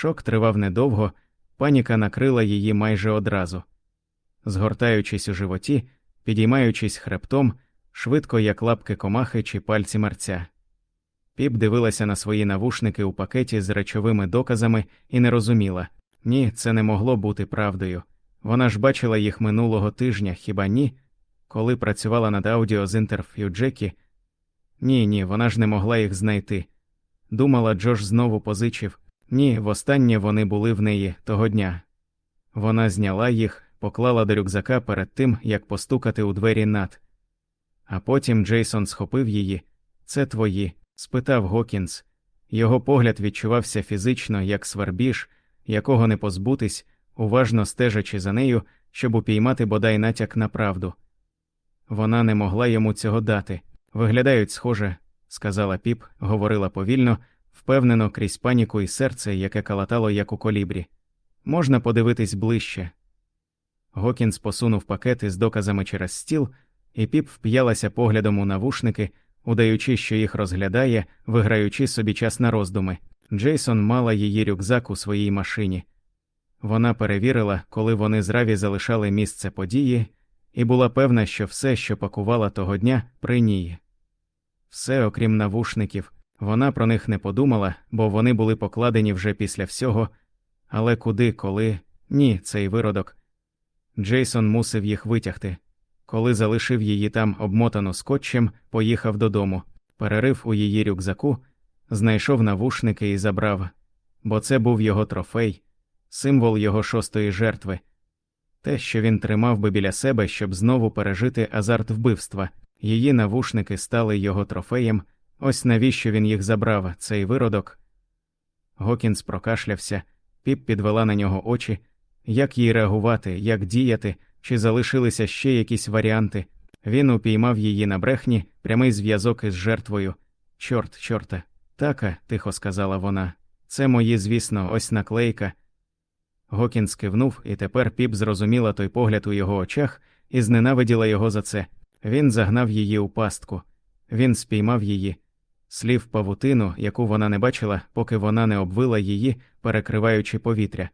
Шок тривав недовго, паніка накрила її майже одразу. Згортаючись у животі, підіймаючись хребтом, швидко, як лапки комахи чи пальці мерця. Піп дивилася на свої навушники у пакеті з речовими доказами і не розуміла ні, це не могло бути правдою. Вона ж бачила їх минулого тижня, хіба ні? Коли працювала над аудіо з інтерф'ю Джекі. Ні, ні, вона ж не могла їх знайти. Думала, Джош знову позичив ні, востаннє вони були в неї того дня. Вона зняла їх, поклала до рюкзака перед тим, як постукати у двері над. А потім Джейсон схопив її. Це твої, спитав Гокінс. Його погляд відчувався фізично, як свербіж, якого не позбутись, уважно стежачи за нею, щоб упіймати бодай натяк на правду. Вона не могла йому цього дати. Виглядають схоже, сказала піп, говорила повільно, впевнено крізь паніку і серце, яке калатало, як у колібрі. Можна подивитись ближче. Гокінс посунув пакети з доказами через стіл, і піп вп'ялася поглядом у навушники, удаючи, що їх розглядає, виграючи собі час на роздуми. Джейсон мала її рюкзак у своїй машині. Вона перевірила, коли вони з Раві залишали місце події, і була певна, що все, що пакувала того дня, при ній. Все, окрім навушників, вона про них не подумала, бо вони були покладені вже після всього, але куди, коли ні, цей виродок. Джейсон мусив їх витягти. Коли залишив її там обмотану скотчем, поїхав додому, перерив у її рюкзаку, знайшов навушники і забрав, бо це був його трофей, символ його шостої жертви, те, що він тримав би біля себе, щоб знову пережити азарт вбивства. Її навушники стали його трофеєм, ось навіщо він їх забрав, цей виродок. Гокінс прокашлявся, піп підвела на нього очі, як їй реагувати, як діяти, чи залишилися ще якісь варіанти. Він упіймав її на брехні, прямий зв'язок із жертвою. Чорт, чорта, така, тихо сказала вона. Це мої, звісно, ось наклейка. Гокінс кивнув, і тепер піп зрозуміла той погляд у його очах і зненавиділа його за це. Він загнав її у пастку, він спіймав її, слів павутину, яку вона не бачила, поки вона не обвила її, перекриваючи повітря.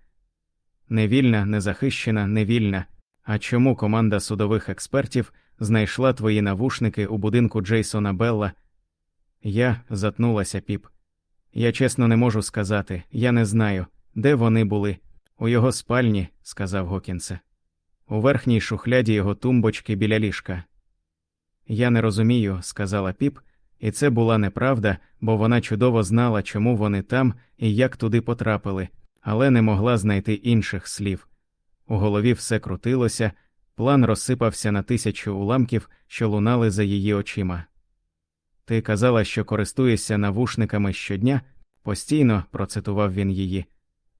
Невільна, незахищена, невільна. А чому команда судових експертів знайшла твої навушники у будинку Джейсона Белла? Я затнулася піп. Я чесно не можу сказати, я не знаю, де вони були. У його спальні, сказав Гокінсе. У верхній шухляді його тумбочки біля ліжка. Я не розумію, сказала піп, і це була неправда, бо вона чудово знала, чому вони там і як туди потрапили, але не могла знайти інших слів. У голові все крутилося, план розсипався на тисячу уламків, що лунали за її очима. Ти казала, що користуєшся навушниками щодня, постійно, процитував він її,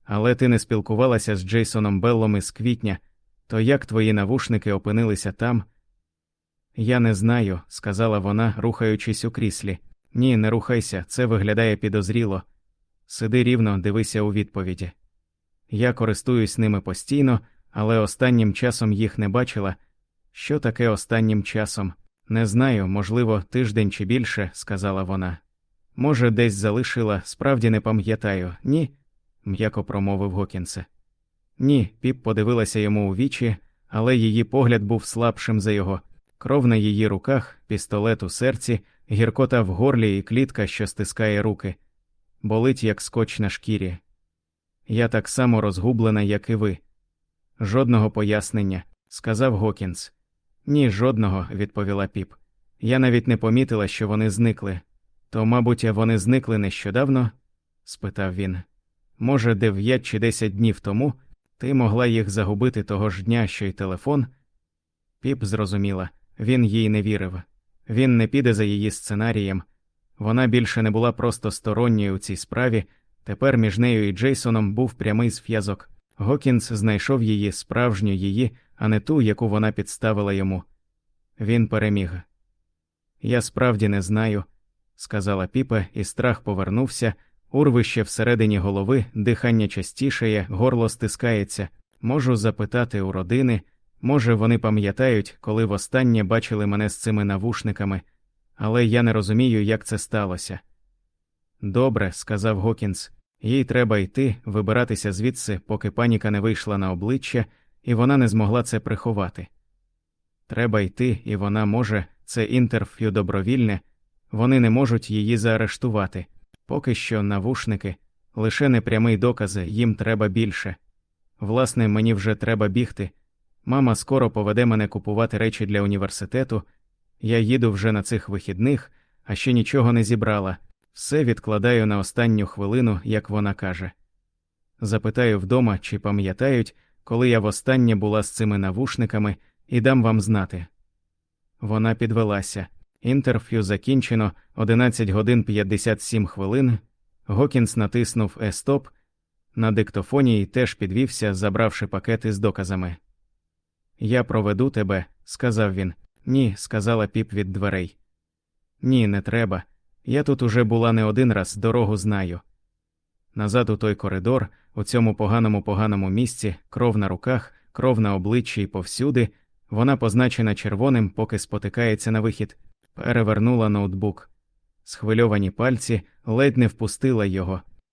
але ти не спілкувалася з Джейсоном Беллом із квітня, то як твої навушники опинилися там? Я не знаю, сказала вона, рухаючись у кріслі. Ні, не рухайся, це виглядає підозріло. Сиди рівно, дивися у відповіді. Я користуюсь ними постійно, але останнім часом їх не бачила. Що таке останнім часом? Не знаю, можливо, тиждень чи більше, сказала вона. Може, десь залишила, справді не пам'ятаю, ні, м'яко промовив Гокінсе. Ні, піп подивилася йому у вічі, але її погляд був слабшим за його. Кров на її руках, пістолет у серці, гіркота в горлі і клітка, що стискає руки, болить, як скотч на шкірі. Я так само розгублена, як і ви. Жодного пояснення, сказав Гокінс. Ні, жодного, відповіла піп. Я навіть не помітила, що вони зникли. То, мабуть, вони зникли нещодавно? спитав він. Може, дев'ять чи десять днів тому ти могла їх загубити того ж дня, що й телефон? Піп зрозуміла, він їй не вірив. Він не піде за її сценарієм. Вона більше не була просто сторонньою у цій справі, тепер між нею і Джейсоном був прямий зв'язок. Гокінс знайшов її справжню її, а не ту, яку вона підставила йому. Він переміг. Я справді не знаю, сказала піпа, і страх повернувся, урвище всередині голови, дихання частішає, горло стискається. Можу запитати у родини, може, вони пам'ятають, коли востаннє бачили мене з цими навушниками, але я не розумію, як це сталося. Добре, сказав Гокінс, Їй треба йти, вибиратися звідси, поки паніка не вийшла на обличчя, і вона не змогла це приховати. Треба йти, і вона може, це інтерф'ю добровільне, вони не можуть її заарештувати. Поки що навушники, лише непрямий докази, їм треба більше. Власне, мені вже треба бігти. Мама скоро поведе мене купувати речі для університету. Я їду вже на цих вихідних, а ще нічого не зібрала. Все відкладаю на останню хвилину, як вона каже. Запитаю вдома, чи пам'ятають, коли я востаннє була з цими навушниками, і дам вам знати. Вона підвелася. Інтерф'ю закінчено 11 годин 57 хвилин. Гокінс натиснув Е-стоп. На диктофоні і теж підвівся, забравши пакети з доказами. Я проведу тебе, сказав він. Ні, сказала піп від дверей. Ні, не треба. Я тут уже була не один раз, дорогу знаю. Назад у той коридор, у цьому поганому поганому місці, кров на руках, кров на обличчі і повсюди, вона позначена червоним, поки спотикається на вихід, перевернула ноутбук. Схвильовані пальці ледь не впустила його,